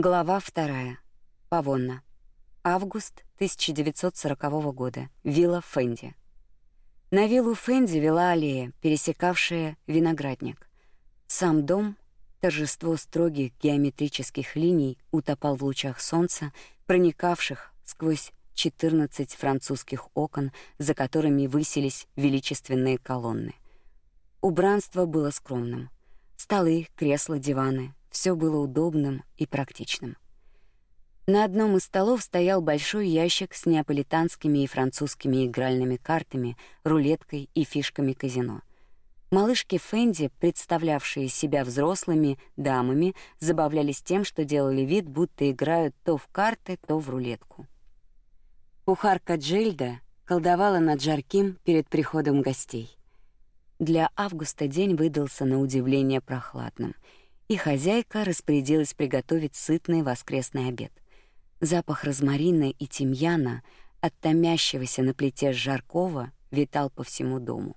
Глава вторая. Павонна. Август 1940 года. Вилла Фенди. На виллу Фенди вела аллея, пересекавшая виноградник. Сам дом, торжество строгих геометрических линий, утопал в лучах солнца, проникавших сквозь 14 французских окон, за которыми высились величественные колонны. Убранство было скромным. Столы, кресла, диваны, все было удобным и практичным. На одном из столов стоял большой ящик с неаполитанскими и французскими игральными картами, рулеткой и фишками казино. Малышки Фенди, представлявшие себя взрослыми дамами, забавлялись тем, что делали вид, будто играют то в карты, то в рулетку. Кухарка Джильда колдовала над жарким перед приходом гостей. Для августа день выдался на удивление прохладным — и хозяйка распорядилась приготовить сытный воскресный обед. Запах розмарина и тимьяна от томящегося на плите жаркого витал по всему дому.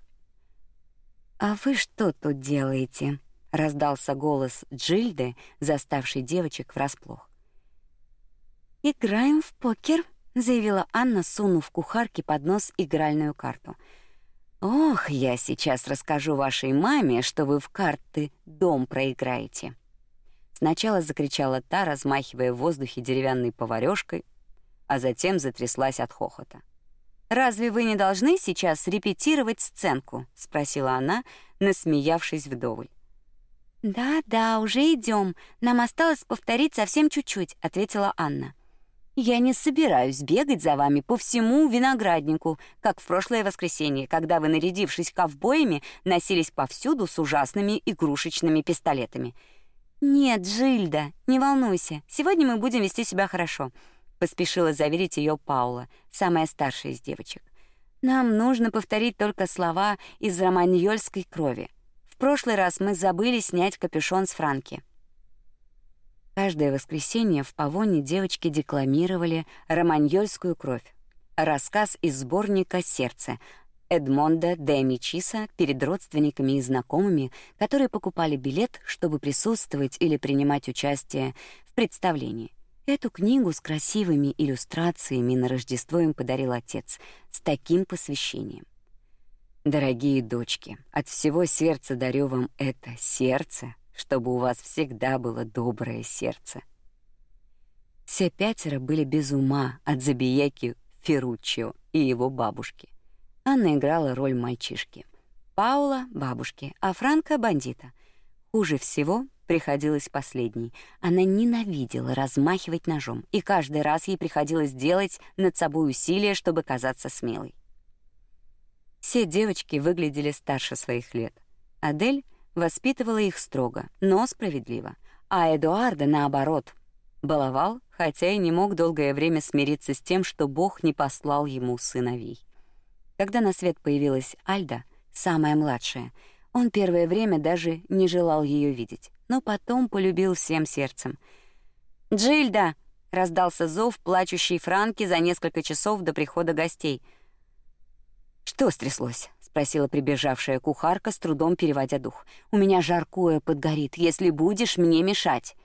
«А вы что тут делаете?» — раздался голос Джильды, заставшей девочек врасплох. «Играем в покер», — заявила Анна, сунув кухарке под нос игральную карту — Ох, я сейчас расскажу вашей маме, что вы в карты дом проиграете. Сначала закричала та, размахивая в воздухе деревянной поварёшкой, а затем затряслась от хохота. Разве вы не должны сейчас репетировать сценку, спросила она, насмеявшись вдоволь. Да-да, уже идем. Нам осталось повторить совсем чуть-чуть, ответила Анна. Я не собираюсь бегать за вами по всему винограднику, как в прошлое воскресенье, когда вы, нарядившись ковбоями, носились повсюду с ужасными игрушечными пистолетами. Нет, Джильда, не волнуйся. Сегодня мы будем вести себя хорошо, поспешила заверить ее Паула, самая старшая из девочек. Нам нужно повторить только слова из романьольской крови. В прошлый раз мы забыли снять капюшон с Франки. Каждое воскресенье в Павоне девочки декламировали романьольскую кровь. Рассказ из сборника «Сердце» Эдмонда де Мичиса перед родственниками и знакомыми, которые покупали билет, чтобы присутствовать или принимать участие в представлении. Эту книгу с красивыми иллюстрациями на Рождество им подарил отец с таким посвящением. Дорогие дочки, от всего сердца дарю вам это сердце, чтобы у вас всегда было доброе сердце. Все пятеро были без ума от забияки Ферруччио и его бабушки. Анна играла роль мальчишки, Паула — бабушки, а Франко — бандита. Хуже всего приходилось последней. Она ненавидела размахивать ножом, и каждый раз ей приходилось делать над собой усилия, чтобы казаться смелой. Все девочки выглядели старше своих лет. Адель воспитывала их строго, но справедливо, а Эдуарда, наоборот, баловал, хотя и не мог долгое время смириться с тем, что Бог не послал ему сыновей. Когда на свет появилась Альда, самая младшая, он первое время даже не желал ее видеть, но потом полюбил всем сердцем. «Джильда!» — раздался зов плачущей Франки за несколько часов до прихода гостей. «Что стряслось?» Спросила прибежавшая кухарка, с трудом переводя дух. У меня жаркое подгорит, если будешь мне мешать.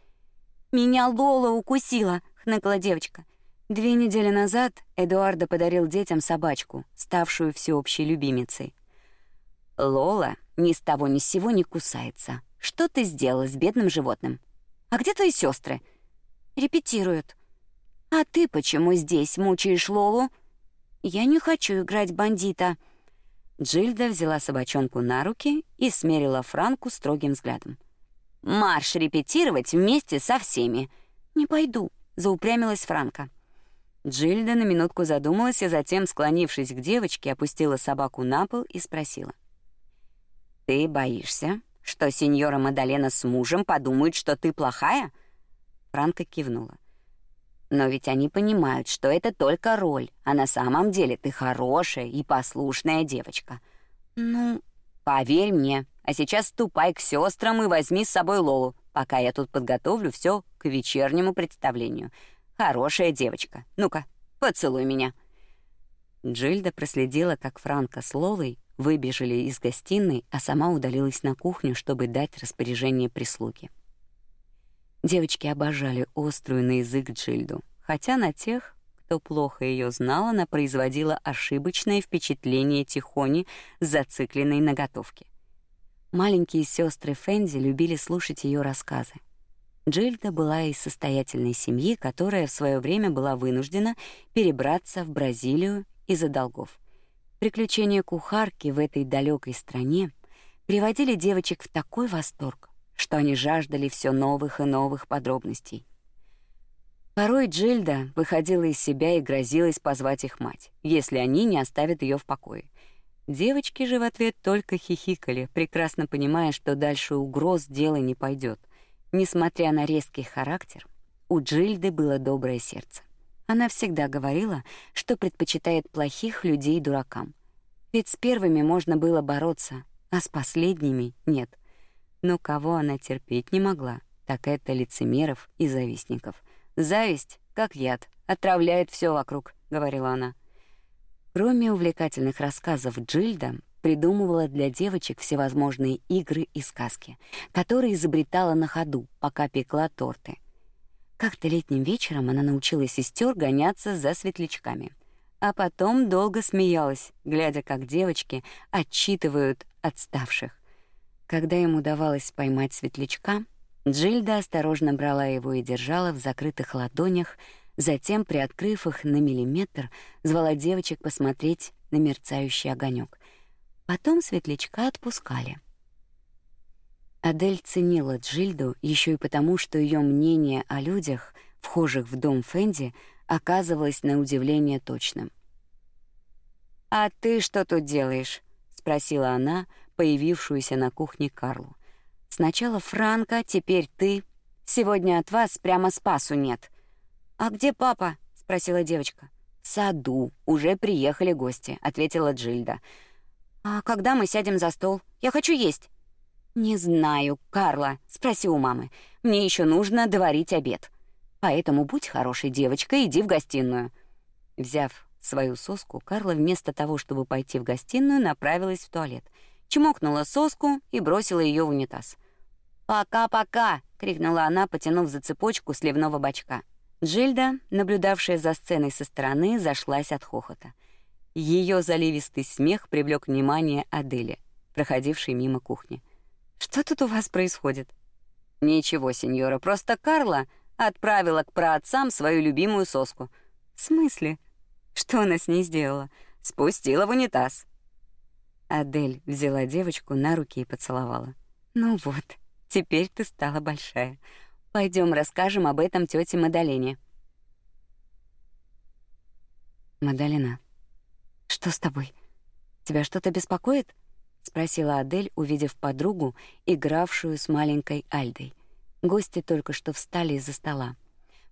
Меня Лола укусила, хныкала девочка. Две недели назад Эдуардо подарил детям собачку, ставшую всеобщей любимицей. Лола ни с того ни с сего не кусается. Что ты сделала с бедным животным? А где твои сестры? Репетируют. А ты почему здесь мучаешь Лолу? Я не хочу играть бандита. Джильда взяла собачонку на руки и смерила Франку строгим взглядом. «Марш репетировать вместе со всеми!» «Не пойду», — заупрямилась Франка. Джильда на минутку задумалась, и затем, склонившись к девочке, опустила собаку на пол и спросила. «Ты боишься, что сеньора Мадалена с мужем подумают, что ты плохая?» Франка кивнула. Но ведь они понимают, что это только роль, а на самом деле ты хорошая и послушная девочка. Ну, поверь мне. А сейчас ступай к сестрам и возьми с собой Лолу, пока я тут подготовлю все к вечернему представлению. Хорошая девочка. Ну-ка, поцелуй меня. Джильда проследила, как Франка с Лолой выбежали из гостиной, а сама удалилась на кухню, чтобы дать распоряжение прислуге. Девочки обожали острую на язык Джильду, хотя на тех, кто плохо ее знал, она производила ошибочное впечатление тихони, зацикленной на готовке. Маленькие сестры Фенди любили слушать ее рассказы. Джильда была из состоятельной семьи, которая в свое время была вынуждена перебраться в Бразилию из-за долгов. Приключения кухарки в этой далекой стране приводили девочек в такой восторг, что они жаждали все новых и новых подробностей. Порой Джильда выходила из себя и грозилась позвать их мать, если они не оставят ее в покое. Девочки же в ответ только хихикали, прекрасно понимая, что дальше угроз дело не пойдет. Несмотря на резкий характер, у Джильды было доброе сердце. Она всегда говорила, что предпочитает плохих людей дуракам. Ведь с первыми можно было бороться, а с последними нет. Но кого она терпеть не могла, так это лицемеров и завистников. Зависть, как яд, отравляет все вокруг, говорила она. Кроме увлекательных рассказов Джильда придумывала для девочек всевозможные игры и сказки, которые изобретала на ходу, пока пекла торты. Как-то летним вечером она научила сестер гоняться за светлячками, а потом долго смеялась, глядя, как девочки отчитывают отставших. Когда ему удавалось поймать светлячка, Джильда осторожно брала его и держала в закрытых ладонях, затем, приоткрыв их на миллиметр, звала девочек посмотреть на мерцающий огонек. Потом светлячка отпускали. Адель ценила Джильду еще и потому, что ее мнение о людях, вхожих в дом Фенди, оказывалось на удивление точным. «А ты что тут делаешь?» — спросила она, появившуюся на кухне Карлу. «Сначала Франко, теперь ты. Сегодня от вас прямо спасу нет». «А где папа?» — спросила девочка. «В саду. Уже приехали гости», — ответила Джильда. «А когда мы сядем за стол? Я хочу есть». «Не знаю, Карла. Спроси у мамы. Мне еще нужно доварить обед. Поэтому будь хорошей девочкой, иди в гостиную». Взяв свою соску, Карла вместо того, чтобы пойти в гостиную, направилась в туалет. Чмокнула соску и бросила ее в унитаз. «Пока-пока!» — крикнула она, потянув за цепочку сливного бачка. Джильда, наблюдавшая за сценой со стороны, зашлась от хохота. Ее заливистый смех привлек внимание Адели, проходившей мимо кухни. «Что тут у вас происходит?» «Ничего, сеньора, просто Карла отправила к праотцам свою любимую соску». «В смысле? Что она с ней сделала?» «Спустила в унитаз». Адель взяла девочку на руки и поцеловала. «Ну вот, теперь ты стала большая. Пойдем расскажем об этом тете Мадалене». «Мадалена, что с тобой? Тебя что-то беспокоит? спросила Адель, увидев подругу, игравшую с маленькой Альдой. Гости только что встали из-за стола.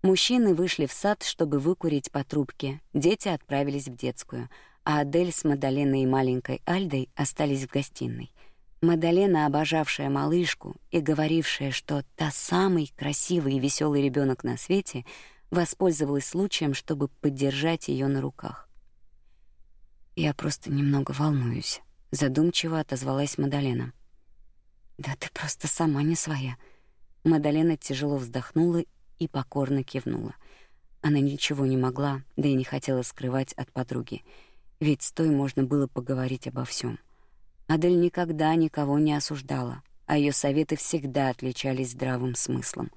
Мужчины вышли в сад, чтобы выкурить по трубке. Дети отправились в детскую, а Адель с Мадаленой и маленькой Альдой остались в гостиной. Мадалена, обожавшая малышку и говорившая, что та самый красивый и веселый ребенок на свете, воспользовалась случаем, чтобы поддержать ее на руках. Я просто немного волнуюсь, задумчиво отозвалась Мадалена. Да ты просто сама не своя. Мадалена тяжело вздохнула и покорно кивнула. Она ничего не могла, да и не хотела скрывать от подруги, ведь с той можно было поговорить обо всем. Адель никогда никого не осуждала, а ее советы всегда отличались здравым смыслом.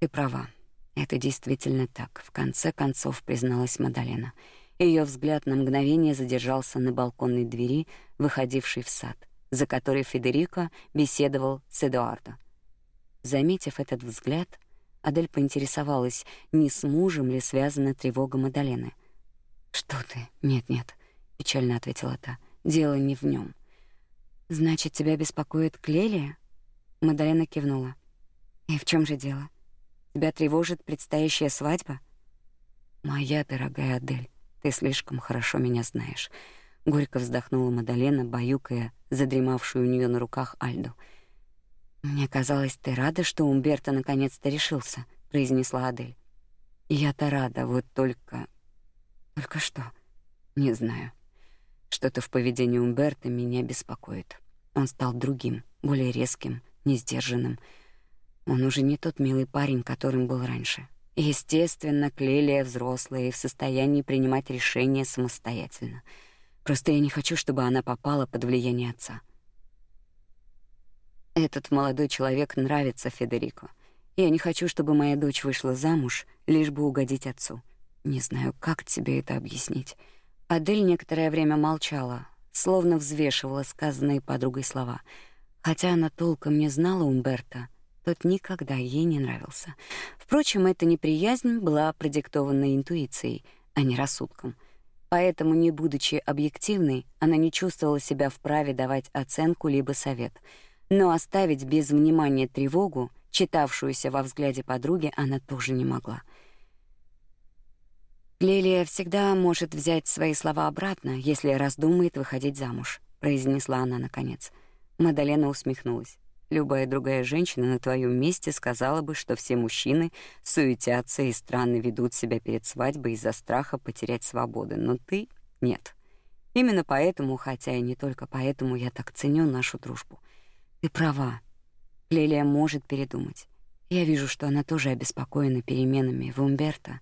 Ты права. Это действительно так, в конце концов призналась Мадалена. Ее взгляд на мгновение задержался на балконной двери, выходившей в сад, за которой Федерико беседовал с Эдуардо. Заметив этот взгляд, Адель поинтересовалась, не с мужем ли связана тревога Мадалены. «Что ты? Нет-нет», — печально ответила та. «Дело не в нем. «Значит, тебя беспокоит Клелия?» Мадалена кивнула. «И в чем же дело? Тебя тревожит предстоящая свадьба?» «Моя дорогая Адель, ты слишком хорошо меня знаешь. Горько вздохнула Мадалена, баюкая задремавшую у нее на руках Альду. Мне казалось, ты рада, что Умберто наконец-то решился, произнесла Адель. Я-то рада, вот только только что? Не знаю. Что-то в поведении Умберто меня беспокоит. Он стал другим, более резким, несдержанным. Он уже не тот милый парень, которым был раньше. Естественно, Клелия взрослая и в состоянии принимать решения самостоятельно. Просто я не хочу, чтобы она попала под влияние отца. Этот молодой человек нравится Федерико. Я не хочу, чтобы моя дочь вышла замуж, лишь бы угодить отцу. Не знаю, как тебе это объяснить. Адель некоторое время молчала, словно взвешивала сказанные подругой слова. Хотя она толком не знала Умберто, тот никогда ей не нравился. Впрочем, эта неприязнь была продиктована интуицией, а не рассудком. Поэтому, не будучи объективной, она не чувствовала себя вправе давать оценку либо совет. Но оставить без внимания тревогу, читавшуюся во взгляде подруги, она тоже не могла. Лилия всегда может взять свои слова обратно, если раздумает выходить замуж, произнесла она наконец. Мадалена усмехнулась. Любая другая женщина на твоем месте сказала бы, что все мужчины суетятся и странно ведут себя перед свадьбой из-за страха потерять свободу, но ты — нет. Именно поэтому, хотя и не только поэтому, я так ценю нашу дружбу. Ты права. Лилия может передумать. Я вижу, что она тоже обеспокоена переменами в Умберто,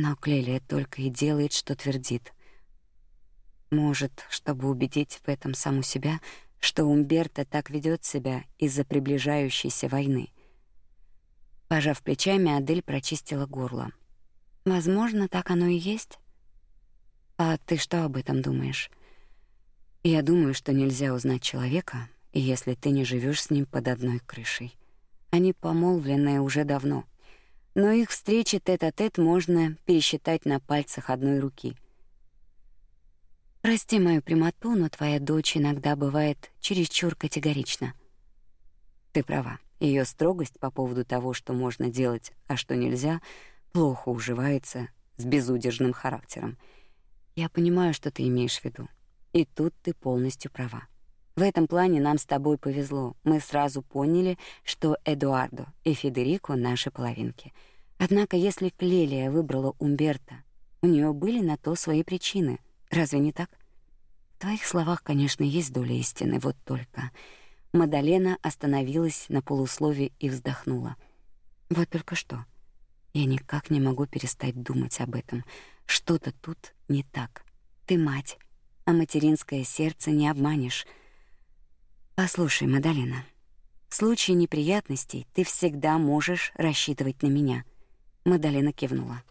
но Клелия только и делает, что твердит. Может, чтобы убедить в этом саму себя — что Умберто так ведет себя из-за приближающейся войны. Пожав плечами, Адель прочистила горло. Возможно, так оно и есть. А ты что об этом думаешь? Я думаю, что нельзя узнать человека, если ты не живешь с ним под одной крышей. Они помолвлены уже давно, но их встречи тет-а-тет -тет можно пересчитать на пальцах одной руки — Прости мою прямоту, но твоя дочь иногда бывает чересчур категорична. Ты права. Ее строгость по поводу того, что можно делать, а что нельзя, плохо уживается с безудержным характером. Я понимаю, что ты имеешь в виду. И тут ты полностью права. В этом плане нам с тобой повезло. Мы сразу поняли, что Эдуардо и Федерико наши половинки. Однако, если Клелия выбрала Умберто, у нее были на то свои причины — Разве не так? В твоих словах, конечно, есть доля истины, вот только. Мадалена остановилась на полуслове и вздохнула. Вот только что. Я никак не могу перестать думать об этом. Что-то тут не так. Ты мать, а материнское сердце не обманешь. Послушай, Мадалена, в случае неприятностей ты всегда можешь рассчитывать на меня. Мадалена кивнула.